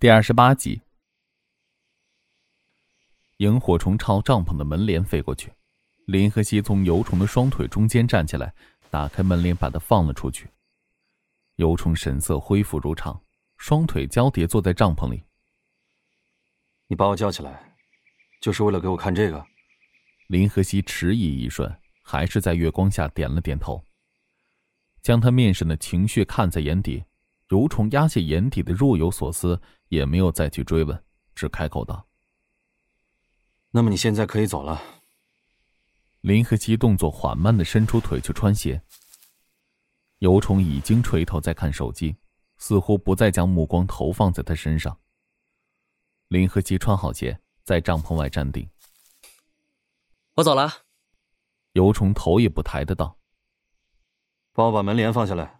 第二十八集，萤火虫朝帐篷的门帘飞过去，林和熙从油虫的双腿中间站起来，打开门帘，把它放了出去。油虫神色恢复如常，双腿交叠坐在帐篷里。你把我叫起来，就是为了给我看这个？林和熙迟疑一瞬，还是在月光下点了点头，将他面上的情绪看在眼底。油虫压下眼底的若有所思，也没有再去追问，只开口道：“那么你现在可以走了。”林和熙动作缓慢的伸出腿去穿鞋。油虫已经垂头在看手机，似乎不再将目光投放在他身上。林和熙穿好鞋，在帐篷外站定。我走了。油虫头也不抬的道：“帮我把门帘放下来。”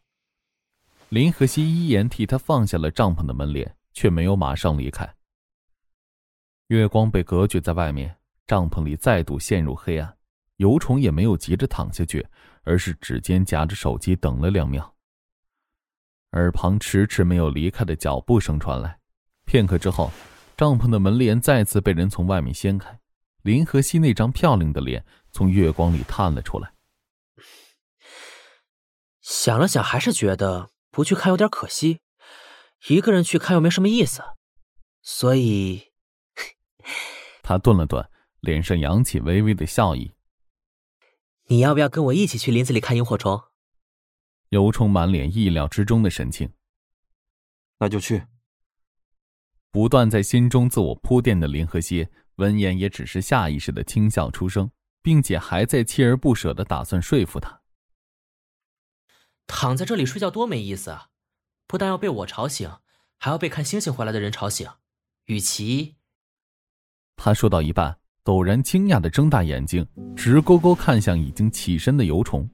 林和熙依言替他放下了帐篷的门帘，却没有马上离开。月光被隔绝在外面，帐篷里再度陷入黑暗。油虫也没有急着躺下去，而是指尖夹着手机等了两秒。耳旁迟迟没有离开的脚步声传来，片刻之后，帐篷的门帘再次被人从外面掀开，林和熙那张漂亮的脸从月光里探了出来。想了想，还是觉得。不去看有点可惜，一个人去看又没什么意思，所以，他顿了顿，脸上扬起微微的笑意。你要不要跟我一起去林子里看萤火虫？尤冲满脸意料之中的神情。那就去。不断在心中自我铺垫的林和熙，闻言也只是下意识的轻笑出声，并且还在锲而不舍的打算说服他。躺在这里睡觉多没意思啊！不但要被我吵醒，还要被看星星回来的人吵醒。与其……他说到一半，陡然惊讶的睁大眼睛，直勾勾看向已经起身的油虫。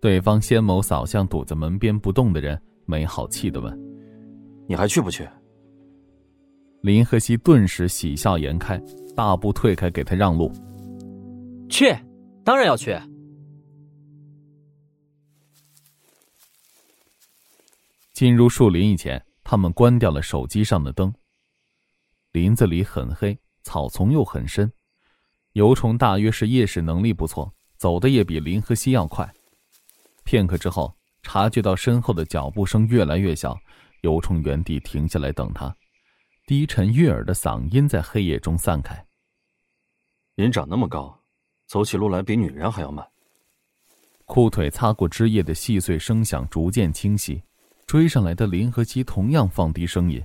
对方先眸扫向堵在门边不动的人，没好气的问：“你还去不去？”林和熙顿时喜笑颜开，大步退开，给他让路：“去，当然要去。”进入树林以前，他们关掉了手机上的灯。林子里很黑，草丛又很深。油虫大约是夜视能力不错，走的也比林和西要快。片刻之后，察觉到身后的脚步声越来越小，油虫原地停下来等他。低沉悦耳的嗓音在黑夜中散开：“人长那么高，走起路来比女人还要慢。”裤腿擦过枝叶的细碎声响逐渐清晰。追上来的林和熙同样放低声音：“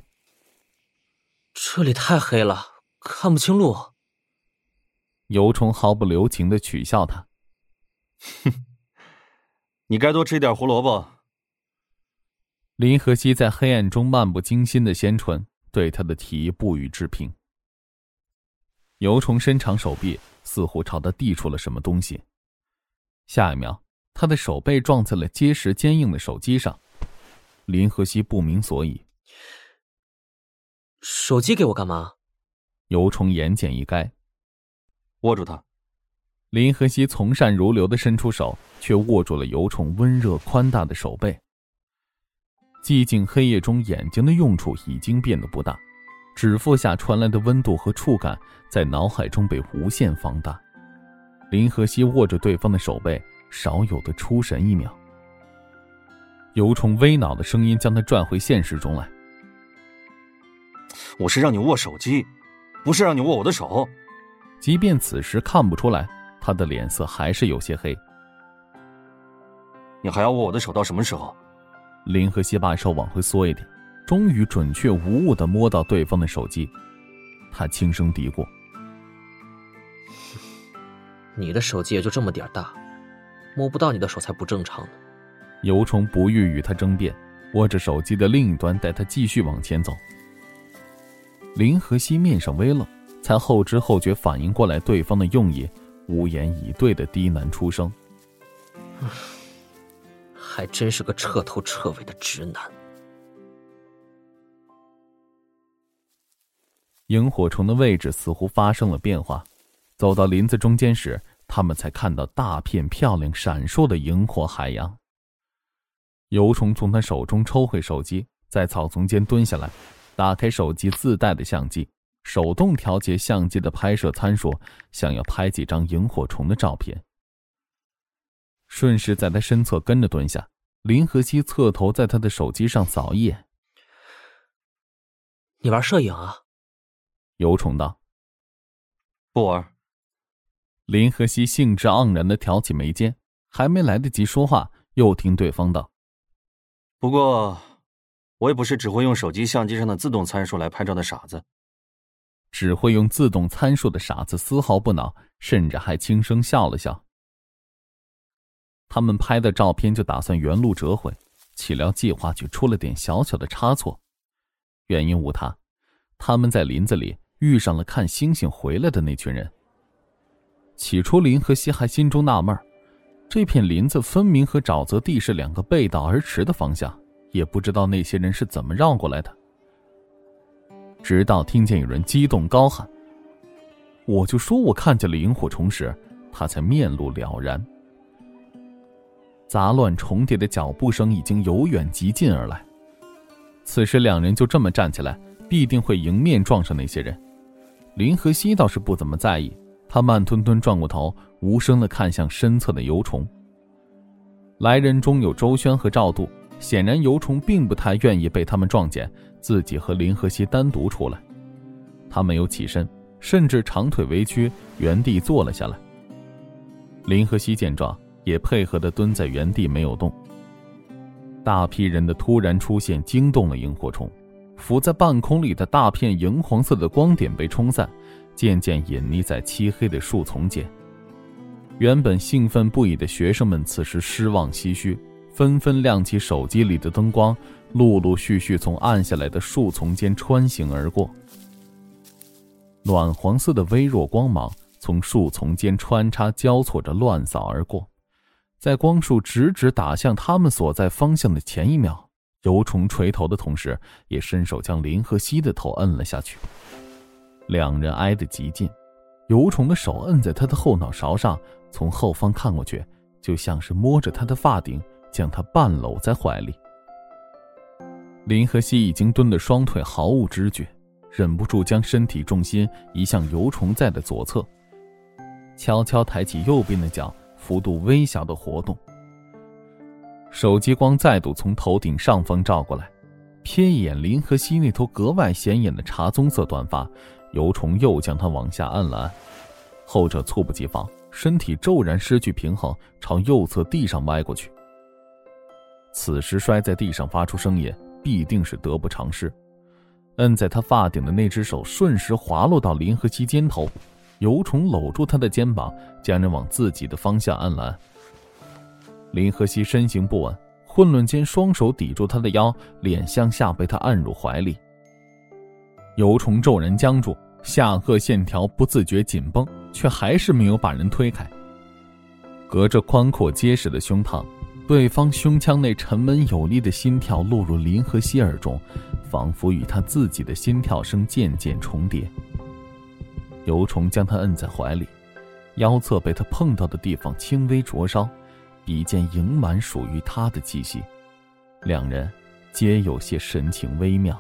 这里太黑了，看不清路。”尤虫毫不留情的取笑他：“哼，你该多吃点胡萝卜。”林和熙在黑暗中漫不经心的掀唇，对他的提议不予置评。尤虫伸长手臂，似乎朝他递出了什么东西，下一秒，他的手背撞在了结实坚硬的手机上。林和熙不明所以。手机给我干嘛？尤虫言简意赅。握住它。林和熙从善如流的伸出手，却握住了尤虫温热宽大的手背。寂静黑夜中，眼睛的用处已经变得不大，指腹下传来的温度和触感在脑海中被无限放大。林和熙握着对方的手背，少有的出神一秒。尤虫微恼的声音将他拽回现实中来。我是让你握手机，不是让你握我的手。即便此时看不出来，他的脸色还是有些黑。你还要握我的手到什么时候？林和西把手往回缩一点，终于准确无误的摸到对方的手机。他轻声嘀咕：“你的手机也就这么点大，摸不到你的手才不正常呢。”尤虫不欲与他争辩，握着手机的另一端，带他继续往前走。林和熙面上微愣，才后知后觉反应过来对方的用意，无言以对的低喃出声：“还真是个彻头彻尾的直男。”萤火虫的位置似乎发生了变化，走到林子中间时，他们才看到大片漂亮闪烁的萤火海洋。油虫从他手中抽回手机，在草丛间蹲下来，打开手机自带的相机，手动调节相机的拍摄参数，想要拍几张萤火虫的照片。顺势在他身侧跟着蹲下，林和熙侧头在他的手机上扫一眼：“你玩摄影啊？”尤虫道：“不玩。”林和熙兴致盎然的挑起眉间，还没来得及说话，又听对方道：“不过。”我也不是只会用手机相机上的自动参数来拍照的傻子。只会用自动参数的傻子丝毫不恼，甚至还轻声笑了笑。他们拍的照片就打算原路折回，岂料计划却出了点小小的差错。原因无他，他们在林子里遇上了看星星回来的那群人。起初林和西还心中纳闷这片林子分明和沼泽地是两个背道而驰的方向。也不知道那些人是怎么绕过来的，直到听见有人激动高喊：“我就说我看见了萤火虫时，他才面露了然。”杂乱重叠的脚步声已经由远及近而来，此时两人就这么站起来，必定会迎面撞上那些人。林和西倒是不怎么在意，他慢吞吞转过头，无声的看向身侧的油虫。来人中有周轩和赵度。显然，尤虫并不太愿意被他们撞见，自己和林和熙单独出来。他没有起身，甚至长腿微屈，原地坐了下来。林和熙见状，也配合的蹲在原地没有动。大批人的突然出现惊动了萤火虫，浮在半空里的大片荧黄色的光点被冲散，渐渐隐匿在漆黑的树丛间。原本兴奋不已的学生们，此时失望唏嘘。纷纷亮起手机里的灯光，陆陆续续从暗下来的树丛间穿行而过。暖黄色的微弱光芒从树丛间穿插交错着乱扫而过，在光束直直打向他们所在方向的前一秒，油虫垂头的同时，也伸手将林和熙的头摁了下去。两人挨得极近，油虫的手摁在他的后脑勺上，从后方看过去，就像是摸着他的发顶。将他半搂在怀里，林和熙已经蹲得双腿毫无知觉，忍不住将身体重心移向油虫在的左侧，悄悄抬起右边的脚，幅度微小的活动。手机光再度从头顶上方照过来，瞥一眼林和熙那头格外显眼的茶棕色短发，油虫又将他往下按了按，后者猝不及防，身体骤然失去平衡，朝右侧地上歪过去。此时摔在地上发出声音，必定是得不偿失。摁在他发顶的那只手瞬时滑落到林和熙肩头，油虫搂住他的肩膀，将人往自己的方向按了按。林和熙身形不稳，混乱间双手抵住他的腰，脸向下被他按入怀里。油虫骤然僵住，下颌线条不自觉紧绷，却还是没有把人推开。隔着宽阔结实的胸膛。对方胸腔内沉稳有力的心跳落入林和希耳中，仿佛与他自己的心跳声渐渐重叠。尤虫将他摁在怀里，腰侧被他碰到的地方轻微灼烧，鼻尖盈满属于他的气息，两人皆有些神情微妙。